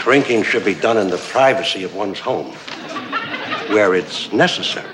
Drinking should be done in the privacy of one's home, where it's necessary.